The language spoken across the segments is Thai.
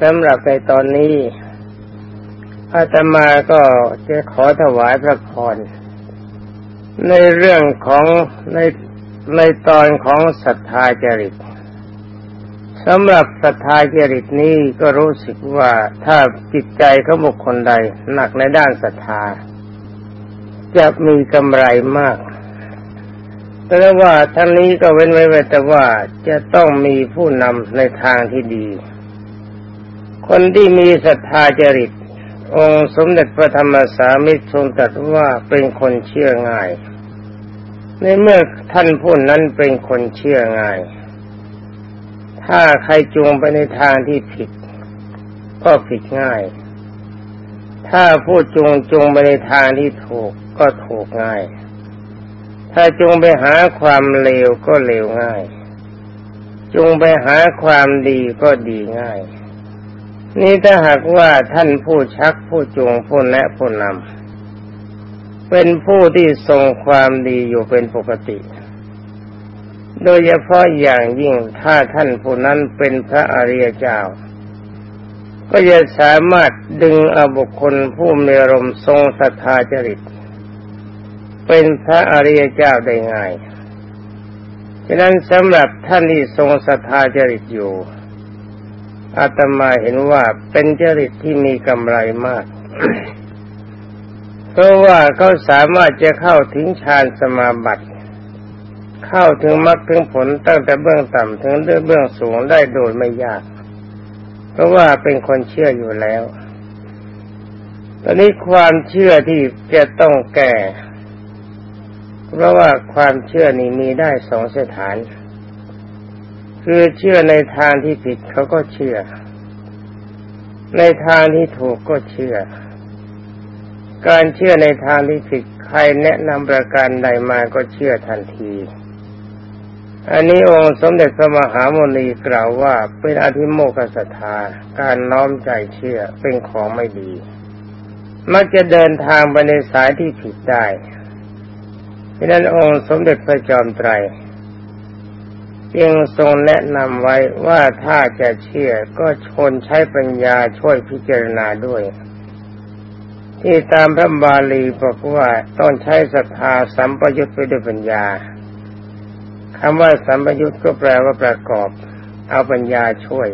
สำหรับในตอนนี้อาตมาก็จะขอถวายพระพรในเรื่องของในในตอนของศรัทธาจริตสำหรับศรัทธาจริตนี้ก็รู้สึกว่าถ้าจิตใจเขาบุคคลใดหนักในด้านศรัทธา จะมีกำไรมาก แต่ว่าทั้งนี้ก็เว้นไว้แต่ว่าจะต้องมีผู้นำในทางที่ดี คนที่มีศรัทธาจริต องค์สมเด็จพระธรรมสามิตรทรงตรัสว่าเป็นคนเชื่อง่าย ในเมื่อท่านผู้นั้นเป็นคนเชื่อง่าย ถ้าใครจูงไปในทางที่ผิด ก็ผิดง่าย ถ้าผู้จูงจูงไปในทางที่ถูกก็ถูกง่าย ถ้าจูงไปหาความเลวก็เลวง่ายจูงไปหาความดีก็ดีง่าย นี่ถ้าหากว่าท่านผู้ชักผู้จูงผู้แนะผู้นำเป็นผู้ที่ทรงความดีอยู่เป็นปกติ โดยเฉพาะอย่างยิ่งถ้าท่านผู้นั้นเป็นพระอริยเจ้า ก็จะสามารถดึงอบุคคลผู้มีอารมณ์ทรงศรัทธาจริต เป็นพระอริยเจ้าได้ง่าย ฉะนั้นสำหรับท่านที่ทรงศรัทธาจริตอยู่ อาตมาเห็นว่าเป็นจริตที่มีกำไรมาก เพราะว่าเขาสามารถจะเข้าถึงฌานสมาบัติ เข้าถึงมรรคถึงผลตั้งแต่เบื้องต่ำถึงเบื้องสูงได้โดยไม่ยาก เพราะว่าเป็นคนเชื่ออยู่แล้ว ตอนนี้ความเชื่อที่จะต้องแก่ เพราะว่าความเชื่อนี้มีได้สองสถาน คือเชื่อในทางที่ผิดเขาก็เชื่อ ในทางที่ถูกก็เชื่อ การเชื่อในทางที่ผิดใครแนะนำประการใดมาก็เชื่อทันที อันนี้องค์สมเด็จพระมหาโมนีกล่าวว่าเป็นอธิโมกขศรัทธาการน้อมใจเชื่อเป็นของไม่ดี มักจะเดินทางไปในสายที่ผิดได้ดังนั้นองค์สมเด็จพระจอมไตร จึงทรงแนะนำไว้ว่าถ้าจะเชื่อก็ชนใช้ปัญญาช่วยพิจารณาด้วย ที่ตามพระบาลีบอกว่าต้องใช้ศรัทธาสัมปยุตไปด้วยปัญญาคำว่าสัมปยุตก็แปลว่าประกอบ เอาปัญญาช่วย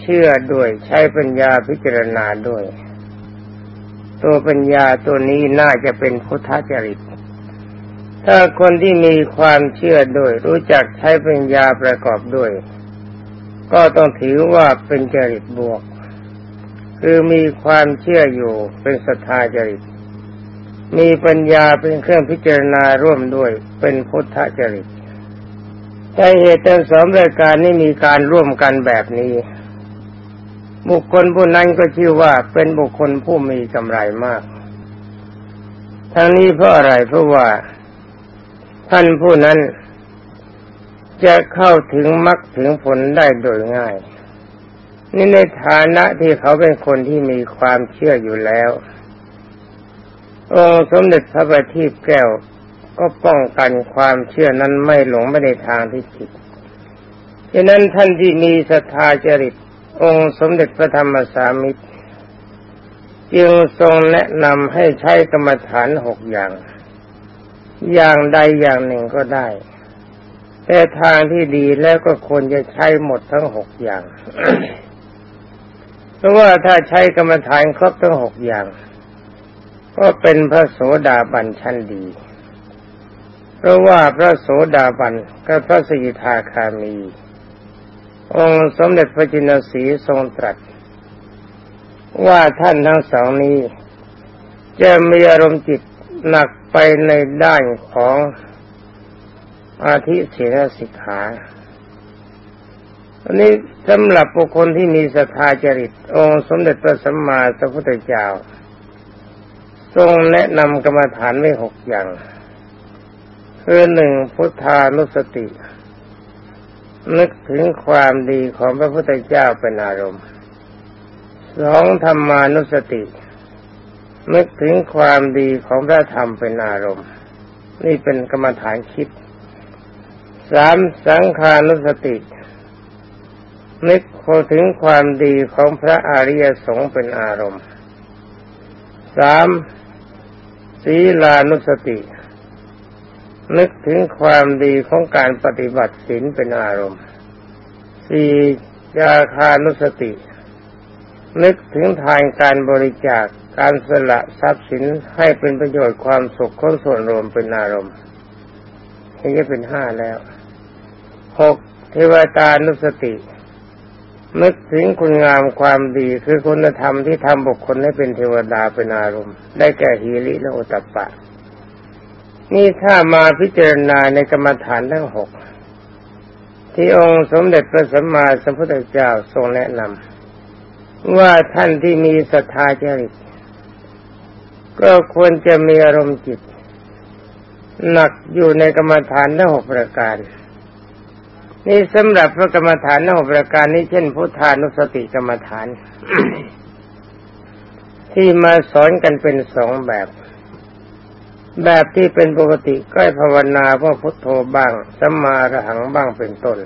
เชื่อด้วยใช้ปัญญาพิจารณาด้วย ตัวปัญญาตัวนี้น่าจะเป็นพุทธจริต ถ้าคนที่มีความเชื่อด้วย รู้จักใช้ปัญญาประกอบด้วย ก็ต้องถือว่าเป็นจริตบวก คือมีความเชื่ออยู่เป็นศรัทธาจริต มีปัญญาเป็นเครื่องพิจารณาร่วมด้วย เป็นพุทธจริตแต่เหตุทั้งสองรายการนี้มีการร่วมกันแบบนี้ บุคคลผู้นั้นก็ชื่อว่าเป็นบุคคลผู้มีกำไรมาก ทั้งนี้เพราะอะไรเพราะว่า ท่านผู้นั้นจะเข้าถึงมรรคถึงผลได้โดยง่าย นี่ในฐานะที่เขาเป็นคนที่มีความเชื่ออยู่แล้ว องค์สมเด็จพระบัณฑิตแก้วก็ป้องกันความเชื่อนั้นไม่หลงไปในทางที่ผิดฉะนั้นท่านที่มีศรัทธาจริต องค์สมเด็จพระธรรมสามิตร จึงทรงแนะนำให้ใช้กรรมฐานหกอย่าง อย่างใดอย่างหนึ่งก็ได้ แต่ทางที่ดีแล้วก็ควรจะใช้หมดทั้งหกอย่าง เพราะว่าถ้าใช้กรรมฐานครบทั้งหกอย่าง ก็เป็นพระโสดาบันชั้นดี เพราะว่าพระโสดาบันกับพระสกิทาคามี องค์สมเด็จพระจินสีทรงตรัส ว่าท่านทั้งสองนี้จะมีอารมณ์จิต หนักไปในด้านของอาทิเสนสิกขาอันนี้สำหรับบุคคลที่มีศรัทธาจริต องค์สมเด็จพระสัมมาสัมพุทธเจ้า ทรงแนะนำกรรมฐานไว้หกอย่าง คือหนึ่งพุทธานุสติ นึกถึงความดีของพระพุทธเจ้าเป็นอารมณ์สองธรรมานุสติ นึกถึงความดีของพระธรรมเป็นอารมณ์ นี่เป็นกรรมฐานคิดสามสังขานุสติ นึกถึงความดีของพระอริยสงฆ์เป็นอารมณ์สามศีลานุสติ นึกถึงความดีของการปฏิบัติศีลเป็นอารมณ์สี่ยาคานุสติ นึกถึงทางการบริจาค การสละทรัพย์สินให้เป็นประโยชน์ความสุขของส่วนรวมเป็นอารมณ์นี่เป็นห้าแล้วหกเทวตานุสตินึกถึงคุณงามความดีคือคุณธรรมที่ทำบุคคลให้เป็นเทวดาเป็นอารมณ์ ได้แก่ฮีริและโอตปะ นี่ถ้ามาพิจารณาในกรรมฐานทั้งหกที่องค์สมเด็จพระสัมมาสัมพุทธเจ้าทรงแนะนำว่าท่านที่มีศรัทธาจริต ก็ควรจะมีอารมณ์จิต หนักอยู่ในกรรมฐานทั้งหกประการ นี่สำหรับพระกรรมฐานนอกประการนี้เช่นพุทธานุสติกรรมฐาน ที่มาสอนกันเป็นสองแบบ แบบที่เป็นปกติก็ภาวนาว่าพุทโธบ้างสัมมาระหังบ้างเป็นต้น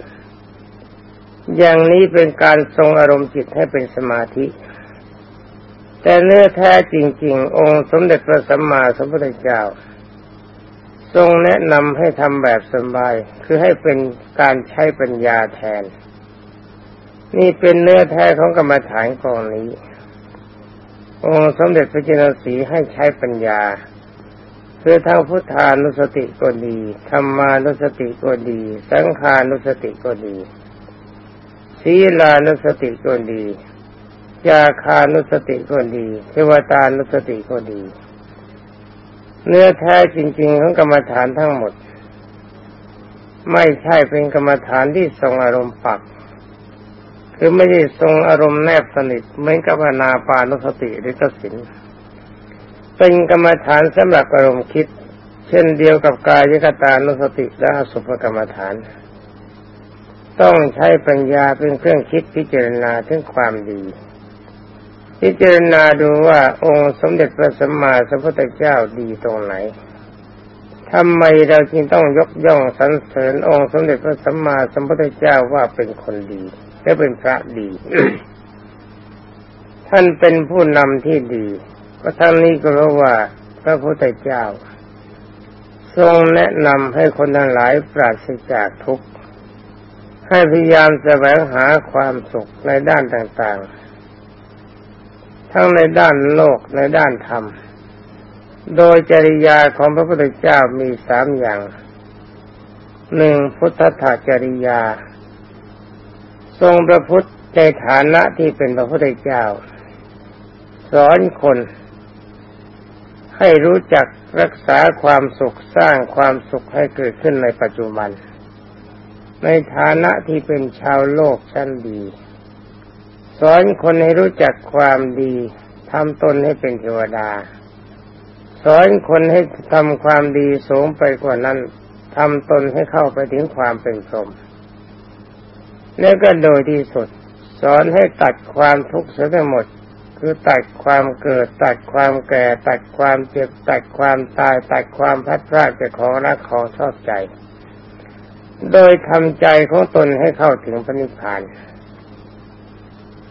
อย่างนี้เป็นการทรงอารมณ์จิตให้เป็นสมาธิ แต่เนื้อแท้จริง ๆ องค์สมเด็จพระสัมมาสัมพุทธเจ้า ทรงแนะนำให้ทำแบบสบาย คือให้เป็นการใช้ปัญญาแทน นี่เป็นเนื้อแท้ของกรรมฐานกองนี้ องค์สมเด็จพระจินสีให้ใช้ปัญญาคือทางพุทธานุสติก็ดีธรรมานุสติก็ดี สังขานุสติก็ดี ศีลานุสติก็ดี ยาคานุสติก็ดีเทวตานุสติก็ดี เนื้อแท้จริงๆของกรรมฐานทั้งหมด ไม่ใช่เป็นกรรมฐานที่ทรงอารมณ์ปัก คือไม่ได้ทรงอารมณ์แนบสนิทเหมือนกับนาปานุสติหรือกสินเป็นกรรมฐานสำหรับอารมณ์คิด เช่นเดียวกับกายกตานุสติและสุภกรรมฐาน ต้องใช้ปัญญาเป็นเครื่องคิดพิจารณาถึงความดี พิจารณาดูว่าองค์สมเด็จพระสัมมาสัมพุทธเจ้าดีตรงไหนทำไมเราจึงต้องยกย่องสรรเสริญองค์สมเด็จพระสัมมาสัมพุทธเจ้าว่าเป็นคนดีและเป็นพระดี ท่านเป็นผู้นำที่ดี ก็ทั้งนี้ก็เพราะว่าพระพุทธเจ้า ทรงแนะนำให้คนทั้งหลายปราศจากทุกข์ ให้พยายามแสวงหาความสุขในด้านต่างๆ ทั้งในด้านโลกในด้านธรรม โดยจริยาของพระพุทธเจ้ามีสามอย่างหนึ่งพุทธถาจริยา ทรงประพุทธในฐานะที่เป็นพระพุทธเจ้า สอนคนให้รู้จักรักษาความสุขสร้างความสุขให้เกิดขึ้นในปัจจุบัน ในฐานะที่เป็นชาวโลกชั้นดี สอนคนให้รู้จักความดีทำตนให้เป็นเทวดา สอนคนให้ทำความดีสูงไปกว่านั้นทำตนให้เข้าไปถึงความเป็นพรหมแล้วก็โดยที่สุด สอนให้ตัดความทุกข์เสียทั้งหมด คือตัดความเกิด ตัดความแก่ ตัดความเจ็บ ตัดความตาย ตัดความพัดพลาดจากของรักของชอบใจ โดยทำใจของตนให้เข้าถึงพระนิพพาน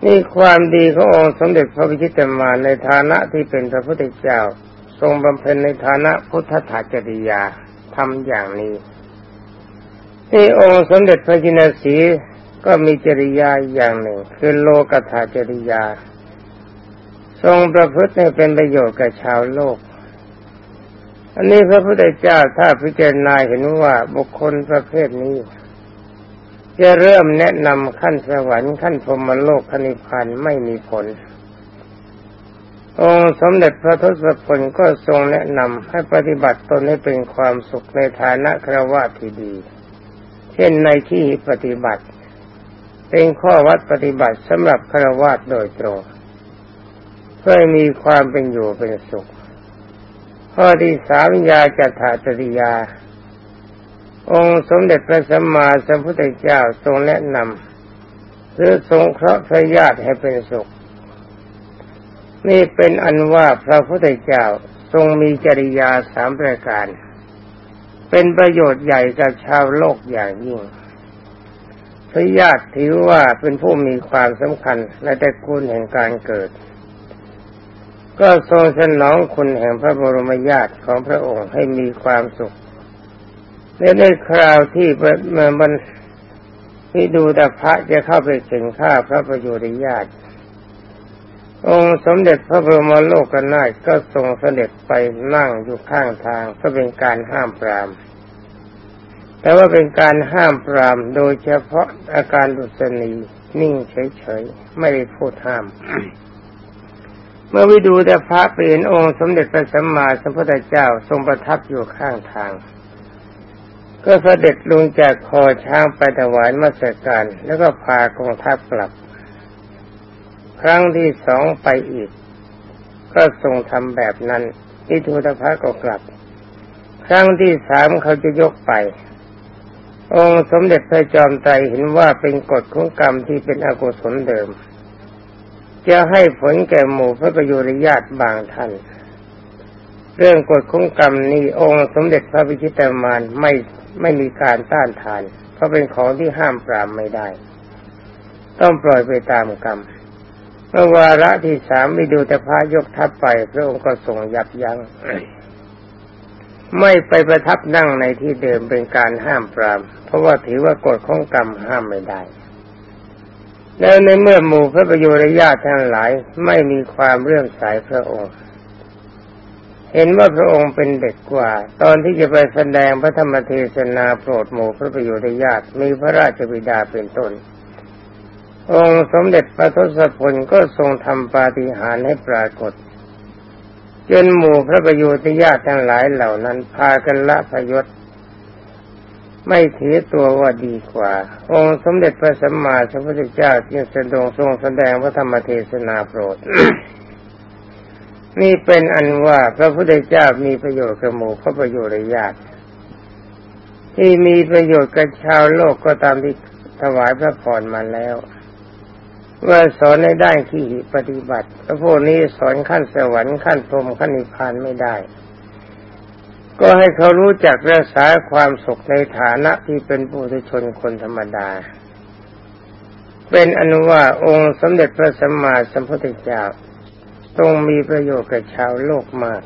นี่ความดีขององค์สมเด็จพระพิชิตมารในฐานะที่เป็นพระพุทธเจ้า ทรงบำเพ็ญในฐานะพุทธถาจริยาทำอย่างนี้นี่องค์สมเด็จพระจินสีก็มีจริยาอย่างหนึ่ง คือโลกถาจริยา ทรงประพฤติให้เป็นประโยชน์กับชาวโลก อันนี้พระพุทธเจ้าถ้าพิจารณาเห็นว่าบุคคลประเภทนี้ จะเริ่มแนะนำขั้นสวรรค์ขั้นพรมโลกขนิพานไม่มีผล องค์สมเด็จพระทศพลก็ทรงแนะนำให้ปฏิบัติตนให้เป็นความสุขในฐานะครวะที่ดี เช่นในที่ปฏิบัติ เป็นข้อวัดปฏิบัติสำหรับครวะโดยตรง เพื่อมีความเป็นอยู่เป็นสุข ข้อที่สามยาจัตถาจริยา องค์สมเด็จพระสัมมาสัมพุทธเจ้าทรงแนะนำหรือทรงเคราะห์พระญาติให้เป็นสุข นี่เป็นอันว่าพระพุทธเจ้าทรงมีจริยาสามประการ เป็นประโยชน์ใหญ่กับชาวโลกอย่างยิ่งพระญาติถือว่าเป็นผู้มีความสำคัญในแต่คุณแห่งการเกิด ก็ทรงสนองคุณแห่งพระบรมญาติของพระองค์ให้มีความสุข ในในคราวที่มันที่ดูตพระจะเข้าไปเข่งข้าพระประโยชน์ญาติองค์สมเด็จพระบรมโลกนาถก็ทรงเสด็จไปนั่งอยู่ข้างทางก็เป็นการห้ามปราม แต่ว่าเป็นการห้ามปรามโดยเฉพาะอาการดุษณีนิ่งเฉยๆ ไม่ได้พูดห้าม เมื่อวิดูแต่พระเปลี่ยนองค์สมเด็จพระสัมมาสัมพุทธเจ้าทรงประทับอยู่ข้างทาง ก็เสด็จลงจากคอช้างไปถวายมัสการ แล้วก็พากองทัพกลับ ครั้งที่สองไปอีก ก็ทรงทำแบบนั้นนิทูตพระก็กลับ ครั้งที่สามเขาจะยกไป องค์สมเด็จพระจอมไตรเห็นว่าเป็นกฎของกรรมที่เป็นอกุศลเดิม จะให้ผลแก่หมู่พระประยุรญาติบางท่านเรื่องกฎของกรรมนี้องค์สมเด็จพระพิชิตามานไม่ ไม่มีการต้านทาน เพราะเป็นของที่ห้ามปรามไม่ได้ ต้องปล่อยไปตามกรรมเมื่อวาระที่สามวิดูแต่พระยกทัพไปพระองค์ก็ทรงยับยัง้งไม่ไปประทับนั่งในที่เดิมเป็นการห้ามปราม เพราะว่าถือว่ากฎของกรรมห้ามไม่ได้ แล้วในเมื่อหมู่พระประโยชน์ญาติทั้งหลายไม่มีความเรื่อมใสพระองค์ เห็นว่าพระองค์เป็นเด็กกว่า ตอนที่จะไปแสดงพระธรรมเทศนาโปรดหมู่พระประโยชน์ญาติมีพระราชบิดาเป็นต้น องค์สมเด็จพระทศพลก็ทรงทำปาฏิหาริย์ให้ปรากฏจนหมู่พระประโยุทธ์ญาติทั้งหลายเหล่านั้นพากันละพยศ ไม่ถือตัวว่าดีกว่า องค์สมเด็จพระสัมมาสัมพุทธเจ้าจึงแสดงทรงแสดงพระธรรมเทศนาโปรด นี่เป็นอันว่าพระพุทธเจ้ามีประโยชน์กับหมู่พระประโยชน์ญาติที่มีประโยชน์กับชาวโลกก็ตามที่ถวายพระพรมาแล้วว่าสอนในด้านที่ปฏิบัติพระพวกนี้สอนขั้นสวรรค์ขั้นพรมขั้นนิพพานไม่ได้ ก็ให้เขารู้จักรักษาความสุขในฐานะที่เป็นปุถุชนคนธรรมดา เป็นอนุว่าองค์สมเด็จพระสัมมาสัมพุทธเจ้า รงมีประโยชน์กับชาวโลกมาก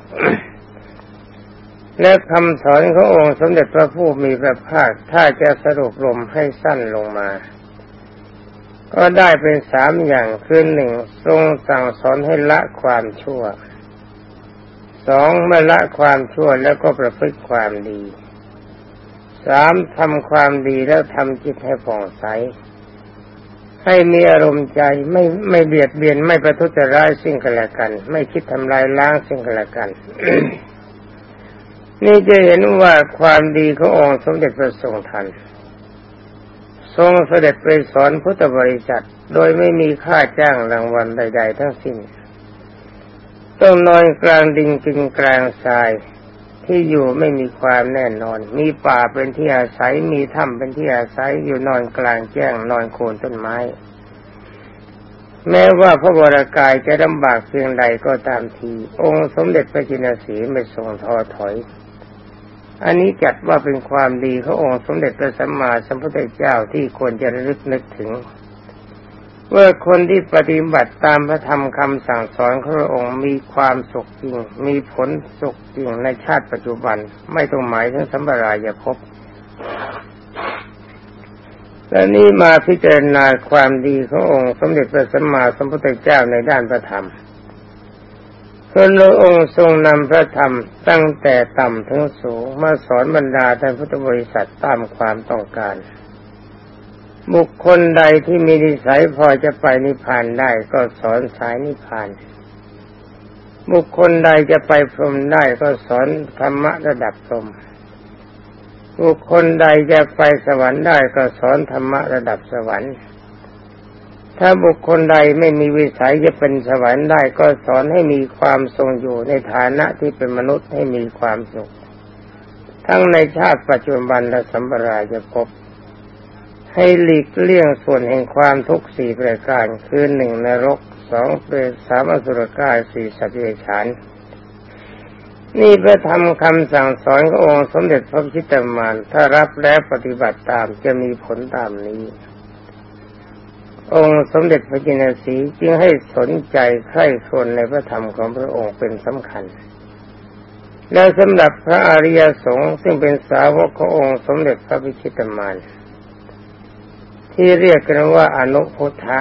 และคำสอนขององค์สมเด็จพระผู้มีพระภาคถ้าจะสรุปลมให้สั้นลงมา ก็ได้เป็นสามอย่างคือหนึ่งทรงสั่งสอนให้ละความชั่วสองเมื่อละความชั่วแล้วก็ประพฤติความดีสามทำความดีแล้วทำจิตให้ผ่องใส ให้มีอารมณ์ใจไม่ไม่เบียดเบียนไม่ประทุษร้ายสิ่งกันและกัน ไม่คิดทำลายล้างสิ่งกันและกันนี่จะเห็นว่าความดีขององค์สมเด็จพระทรงทัน ทรงเสด็จไปสอนพุทธบริษัทโดยไม่มีค่าจ้างรางวัลใด ๆ ทั้งสิ้น ต้องนอนกลางดินกินกลางทราย ที่อยู่ไม่มีความแน่นอน มีป่าเป็นที่อาศัย มีถ้ำเป็นที่อาศัย อยู่นอนกลางแจ้งนอนโคนต้นไม้ แม้ว่าพระวรากายจะลำบากเพียงใดก็ตามที องค์สมเด็จพระจินสีไม่ทรงท้อถอย อันนี้จัดว่าเป็นความดีขององค์สมเด็จพระสัมมาสัมพุทธเจ้าที่ควรจะระลึกนึกถึง ว่าคนที่ปฏิบัติตามพระธรรมคำสั่งสอนของพระองค์มีความสุขจริง มีผลสุขจริงในชาติปัจจุบัน ไม่ต้องหมายถึงสัมปรายภพและนี้มาพิจารณาความดีขององค์ สมเด็จพระสัมมาสัมพุทธเจ้าในด้านพระธรรมพระองค์ทรงนำพระธรรมตั้งแต่ต่ำถึงสูงมาสอนบรรดาท่านพุทธบริษัทตามความต้องการ บุคคลใดที่มีนิสัยพอจะไปนิพพานได้ก็สอนสายนิพพาน บุคคลใดจะไปพรหมได้ก็สอนธรรมะระดับพรหมบุคคลใดจะไปสวรรค์ได้ก็สอนธรรมะระดับสวรรค์ ถ้าบุคคลใดไม่มีวิสัยจะเป็นสวรรค์ได้ก็สอนให้มีความทรงอยู่ในฐานะที่เป็นมนุษย์ให้มีความสุข ทั้งในชาติปัจจุบันและสัมปรายภพ ให้หลีกเลี่ยงส่วนแห่งความทุกข์สี่ประการคือหนึ่งนรกสองเปรตสามอสุรกายสี่สัตว์เดรัจฉานนี่พระธรรมคำสั่งสอนขององค์สมเด็จพระพิชิตมารถ้ารับและปฏิบัติตามจะมีผลตามนี้ องค์สมเด็จพระจินสีจึงให้สนใจใคร่ครวญในพระธรรมของพระองค์เป็นสำคัญ แล้วสำหรับพระอริยสงฆ์ซึ่งเป็นสาวกขององค์สมเด็จพระพิชิตมาร ที่เรียกกันว่าอนุพุทธะ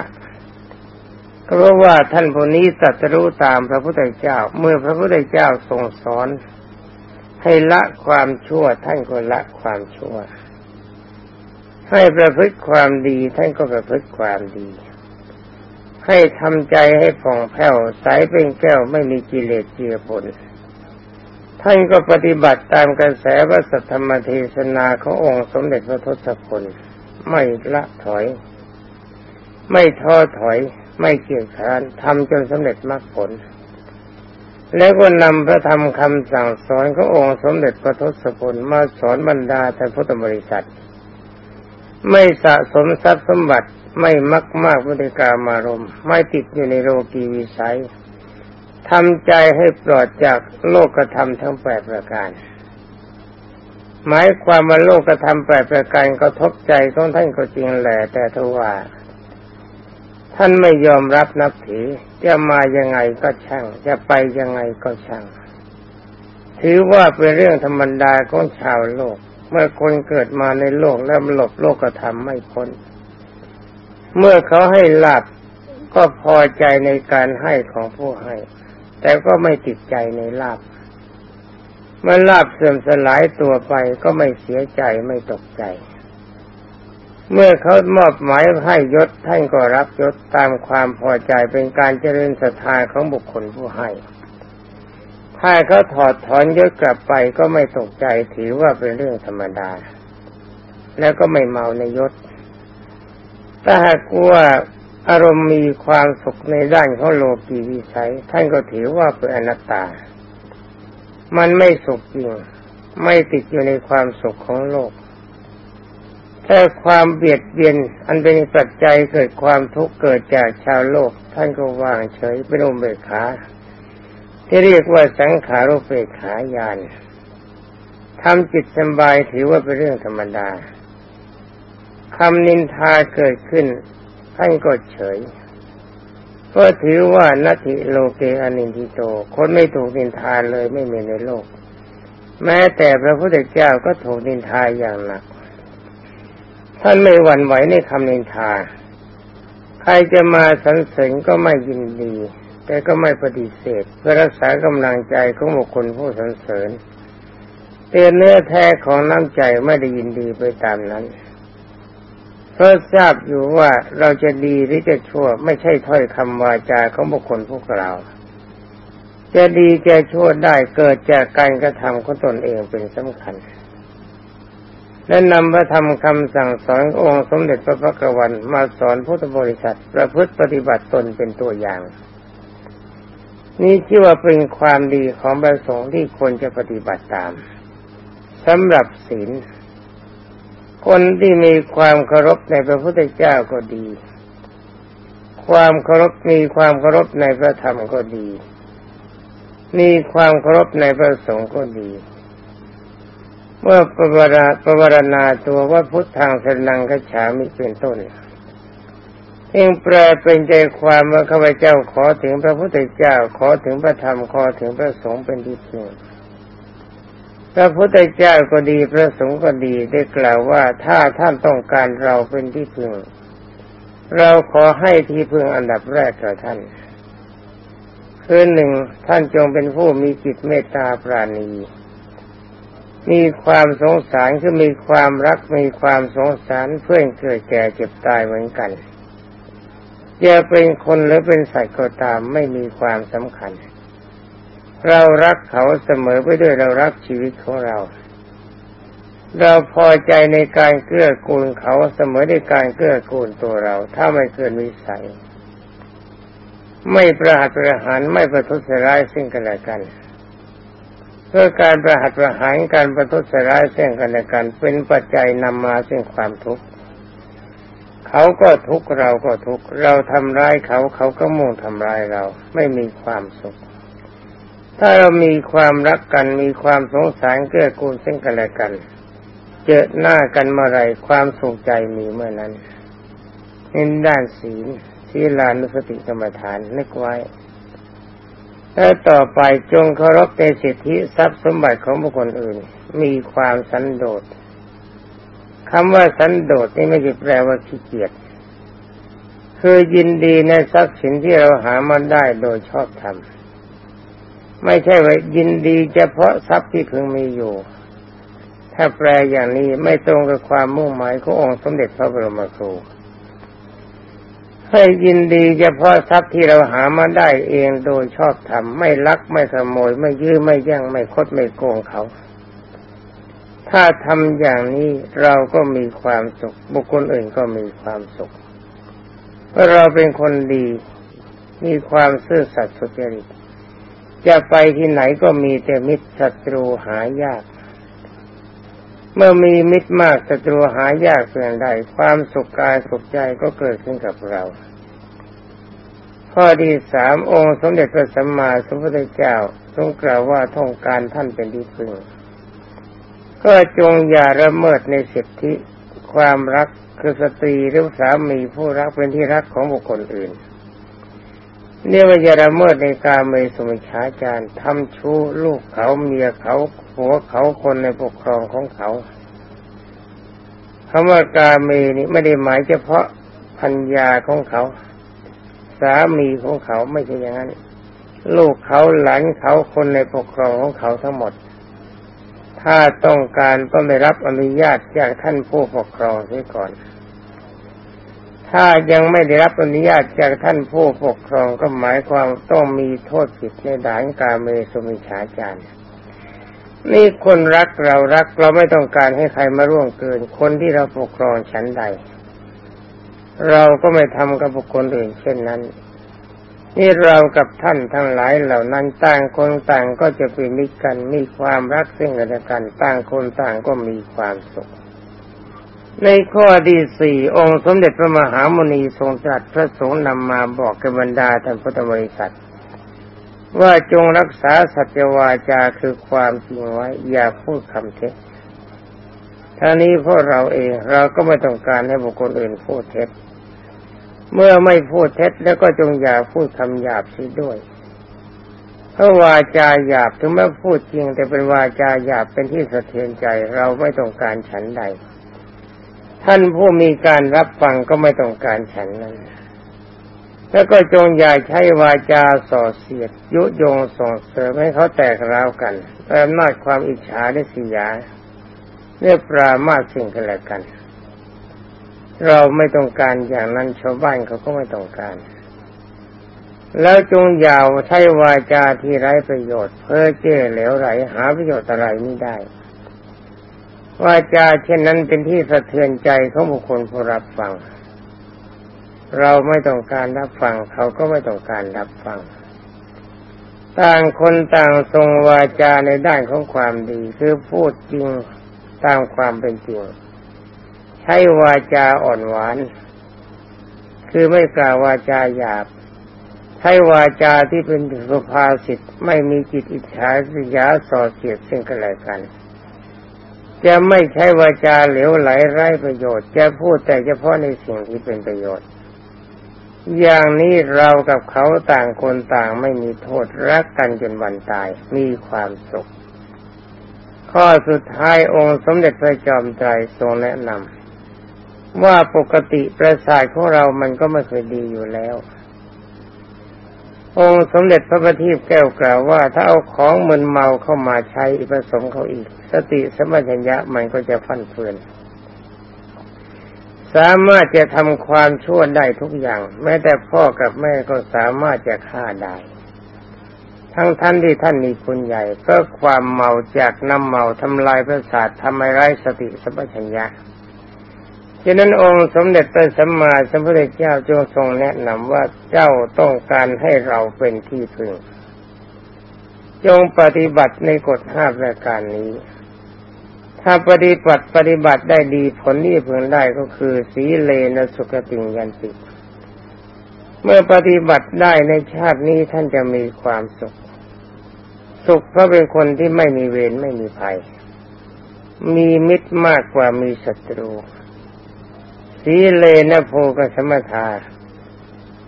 เพราะว่าท่านผู้นี้ตรัสรู้ตามพระพุทธเจ้า เมื่อพระพุทธเจ้าทรงสอน ให้ละความชั่วท่านก็ละความชั่ว ให้ประพฤติความดีท่านก็ประพฤติความดี ให้ทำใจให้ผ่องแผ้วใสเป็นแก้วไม่มีกิเลสเจือปนท่านก็ปฏิบัติตามกระแสพระสัทธรรมเทศนาขององค์สมเด็จพระทศพล ไม่ละถอย ไม่ท้อถอย ไม่เกียจคร้านทำจนสำเร็จมรรคผล แล้วก็นำพระธรรมคำสั่งสอนขององค์สมเด็จพระทศพลมาสอนบรรดาท่านพุทธบริษัท ไม่สะสมทรัพย์สมบัติไม่มักมากวิธีการมารมไม่ติดอยู่ในโลกีวิสัยทำใจให้ปลอดจากโลกธรรมทั้งแปดประการ หมายความว่าโลกธรรมแปดประการกระทบใจของท่านก็จริงแหละแต่ทว่า ท่านไม่ยอมรับนับถือจะมายังไงก็ช่าง จะไปยังไงก็ช่าง ถือว่าเป็นเรื่องธรรมดาของชาวโลก เมื่อคนเกิดมาในโลกแล้วหลบโลกธรรมไม่พ้น เมื่อเขาให้ลาบก็พอใจในการให้ของผู้ให้ แต่ก็ไม่ติดใจในลาบ เมื่อลาบเสื่อมสลายตัวไปก็ไม่เสียใจไม่ตกใจ เมื่อเขามอบหมายให้ยศท่านก็รับยศตามความพอใจเป็นการเจริญศรัทธาของบุคคลผู้ให้ถ้าเขาถอดถอนยศกลับไปก็ไม่ตกใจถือว่าเป็นเรื่องธรรมดา แล้วก็ไม่เมาในยศ ถ้าหากว่าอารมณ์มีความสุขในด้านของโลกีวิสัย ท่านก็ถือว่าเป็นอนัตตา มันไม่สุขจริง ไม่ติดอยู่ในความสุขของโลกถ้าความเบียดเบียนอันเป็นปัจจัยเกิดความทุกข์เกิดจากชาวโลก ท่านก็วางเฉยเป็นอุเบกขาที่เรียกว่าสังขารุเบกขายานทำจิตสบายถือว่าเป็นเรื่องธรรมดาคำนินทาเกิดขึ้นท่านก็เฉย ก็ถือว่านัตถิโลเกอนินทิโต คนไม่ถูกนินทาเลยไม่มีในโลก แม้แต่พระพุทธเจ้าก็ถูกนินทาอย่างหนัก ท่านไม่หวั่นไหวในคำนินทา ใครจะมาสรรเสริญก็ไม่ยินดี แต่ก็ไม่ปฏิเสธ เพื่อรักษากำลังใจของบุคคลผู้สรรเสริญเตือนเนื้อแท้ของน้ำใจไม่ได้ยินดีไปตามนั้น เพราะทราบอยู่ว่าเราจะดีหรือจะชั่ว ไม่ใช่ถ้อยคำวาจาของบุคคลพวกเรา จะดีจะชั่วได้เกิดจากการกระทำของตนเองเป็นสำคัญ และนำพระธรรมคำสั่งสอนองค์สมเด็จพระพักวันมาสอนพุทธบริษัทประพฤติปฏิบัติตนเป็นตัวอย่าง นี่ชื่อว่าเป็นความดีของประสงค์ที่ควรจะปฏิบัติตามสำหรับศีล คนที่มีความเคารพในพระพุทธเจ้าก็ดี ความเคารพมีความเคารพในพระธรรมก็ดี มีความเคารพในพระสงฆ์ก็ดี เมื่อประวราประวรณาตัวว่าพุทธังสนังกฉามิเป็นต้นเองแปลเป็นใจความว่าข้าพเจ้าขอถึงพระพุทธเจ้าขอถึงพระธรรมขอถึงพระสงฆ์เป็นที่พึ่ง พระพุทธเจ้าก็ดีพระสงฆ์ก็ดีได้กล่าวว่าถ้าท่านต้องการเราเป็นที่พึ่ง เราขอให้ที่พึ่งอันดับแรกกับท่านคือหนึ่งท่านจงเป็นผู้มีจิตเมตตาปราณี มีความสงสารคือมีความรักมีความสงสารเพื่อนเกิดแก่เจ็บตายเหมือนกันจะเป็นคนหรือเป็นสัตว์ก็ตามไม่มีความสำคัญ เรารักเขาเสมอไปด้วยเรารักชีวิตของเรา เราพอใจในการเกื้อกูลเขาเสมอในการเกื้อกูลตัวเรา ถ้าไม่เกินวิสัย ไม่ประหัตประหารไม่ประทุษร้ายซึ่งกันและกันเพื่อการประหัตประหารการประทุษร้ายเส้นกันและกัน เป็นปัจจัยนำมาซึ่งความทุกข์เขาก็ทุกข์เราก็ทุกข์เราทำร้ายเขาเขาก็มุ่งทำร้ายเรา ไม่มีความสุข ถ้าเรามีความรักกันมีความสงสารเกื้อกูลซึ่งกันและกัน เจอหน้ากันเมื่อไรความสุขใจมีเมื่อนั้นในด้านศีลศีลานุสติกรรมฐานนึกไว้แล้วต่อไปจงเคารพในสิทธิทรัพย์สมบัติของบุคคลอื่น มีความสันโดษคำว่าสันโดษนี่ไม่ใช่แปลว่าขี้เกียจคือยินดีในทรัพย์สินที่เราหามาได้โดยชอบธรรม ไม่ใช่ว่ายินดีเฉพาะทรัพย์ที่เพิ่งมีอยู่ ถ้าแปลอย่างนี้ไม่ตรงกับความมุ่งหมายขององค์สมเด็จพระบรมครูให้ยินดีเฉพาะทรัพย์ที่เราหามาได้เองโดยชอบธรรมไม่ลักไม่ขโมย ไม่ยื้อไม่ย่งไม่คดไม่โกงเขา ถ้าทำอย่างนี้เราก็มีความสุข บุคคลอื่นก็มีความสุขเพราะเราเป็นคนดี มีความซื่อสัตย์สุจริต จะไปที่ไหนก็มีแต่มิตรศัตรูหายาก เมื่อมีมิตรมากศัตรูหายากเพียงใดความสุขกายสุขใจก็เกิดขึ้นกับเรา ข้อที่สามองค์สมเด็จพระสัมมาสัมพุทธเจ้าทรงกล่าวว่าท่องการท่านเป็นที่พึ่งก็จงอย่าละเมิดในสิทธิความรักคือสตรีหรือสามีผู้รักเป็นที่รักของบุคคลอื่น นี่ยว่าอย่าละเมิดในการเมสมิชาจารย์ทำชู้ลูกเขาเมียเขาผัวเขาคนในปกครองของเขาคำว่ากาเมนี่ไม่ได้หมายเฉพาะพัญญาของเขา สามีของเขาไม่ใช่อย่างนั้น ลูกเขาหลานเขาคนในปกครองของเขาทั้งหมด ถ้าต้องการต้องได้รับอนุญาตจากท่านผู้ปกครองเสียก่อน ถ้ายังไม่ได้รับอนุญาตจากท่านผู้ปกครองก็หมายความต้องมีโทษผิดในด่านกาเมสุมิชาจารย์นี่คนรักเรารักเราไม่ต้องการให้ใครมาร่วงเกิน คนที่เราปกครองฉันใด เราก็ไม่ทำกับบุคคลอื่นเช่นนั้น นี่เรากับท่านทั้งหลายเหล่านั้นต่างคนต่างก็จะเป็นมิตรกันมีความรักซึ่งกันและกัน ต่างคนต่างก็มีความสุข ในข้อที่สี่องค์สมเด็จพระมหามุนีทรงตรัสพระสงฆ์นำมาบอกกับบรรดาท่านพุทธบริษัท ว่าจงรักษาสัจวาจาคือความจริงไว้ อย่าพูดคำเท็จท่านี้พวกเราเองเราก็ไม่ต้องการให้บุคคลอื่นพูดเท็จ เมื่อไม่พูดเท็จแล้วก็จงอย่าพูดคำหยาบสิด้วยเพราะวาจาหยาบถึงแม้พูดจริงแต่เป็นวาจาหยาบเป็นที่สะเทือนใจ เราไม่ต้องการฉันใด ท่านผู้มีการรับฟังก็ไม่ต้องการฉันนั้น แล้วก็จงอย่าใช้วาจาส่อเสียด ยุยงส่งเสริมให้เขาแตกร้าวกันแต่อำนาจความอิจฉาได้สิยาเรียปรามาสิ่งกันและกัน เราไม่ต้องการอย่างนั้นชาวบ้านเขาก็ไม่ต้องการ แล้วจงอย่าใช้วาจาที่ไร้ประโยชน์ เพ้อเจ้อเหลวไหลหาประโยชน์อะไรไม่ได้ วาจาเช่นนั้นเป็นที่สะเทือนใจของบุคคลผู้รับฟัง เราไม่ต้องการรับฟัง เขาก็ไม่ต้องการรับฟัง ต่างคนต่างทรงวาจาในด้านของความดี คือพูดจริงตามความเป็นจริง ใช้วาจาอ่อนหวาน คือไม่กล่าววาจาหยาบใช้วาจาที่เป็นสุภาษิตไม่มีจิตอิจฉาสิยาส่อเสียดซึ่งกันและกัน จะไม่ใช้วาจาเหลวไหลไร้ประโยชน์ จะพูดแต่เฉพาะในสิ่งที่เป็นประโยชน์ อย่างนี้เรากับเขาต่างคนต่างไม่มีโทษรักกันจนวันตายมีความสุข ข้อสุดท้ายองค์สมเด็จพระจอมไตรทรงแนะนำว่าปกติประสาทของเรามันก็ไม่เคยดีอยู่แล้ว องค์สมเด็จพระบัณฑิตแก้วกล่าวว่า ถ้าเอาของมึนเมาเข้ามาใช้ผสมเขาอีก สติสมัญญะมันก็จะฟั่นเฟือน สามารถจะทำความชั่วได้ทุกอย่าง แม้แต่พ่อกับแม่ก็สามารถจะฆ่าได้ ทั้งท่านที่ท่านมีคุณใหญ่เพราะความเมาจากน้ำเมาทำลายประสาททำให้ไร้สติสมัญญะ ฉะนั้นองค์สมเด็จพระสัมมาสัมพุทธเจ้าจงทรงแนะนำว่าเจ้าต้องการให้เราเป็นที่พึ่ง จงปฏิบัติในกฎห้าประการนี้ ถ้าปฏิบัติปฏิบัติได้ดีผลที่พึงได้ก็คือ สีเลนสุขติงยันติ เมื่อปฏิบัติได้ในชาตินี้ท่านจะมีความสุข สุขเพราะเป็นคนที่ไม่มีเวรไม่มีภัย มีมิตรมากกว่ามีศัตรู สีเลนะโพกสมทา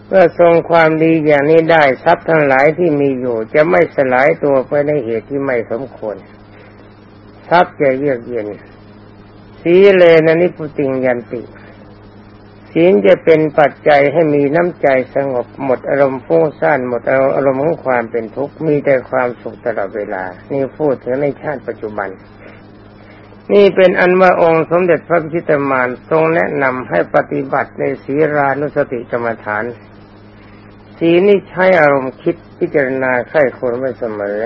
เมื่อทรงความดีอย่างนี้ได้ทรัพย์ทั้งหลายที่มีอยู่ จะไม่สลายตัวไปในเหตุที่ไม่สมควรทรัพย์จะเยือกเย็น สีเลนะนิพุติงยันติศีลจะเป็นปัจจัยให้มีน้ำใจสงบหมดอารมณ์ฟุ้งซ่านหมดอารมณ์ของความเป็นทุกข์มีแต่ความสุขตลอดเวลา นี่พูดถึงในชาติปัจจุบัน นี่เป็นอันว่าองค์สมเด็จพระพิชิตมารทรงแนะนำให้ปฏิบัติในศีรานุสติกรรมฐานสีนี้ใช้อารมณ์คิดพิจารณาไข้ควรไว้เสมอ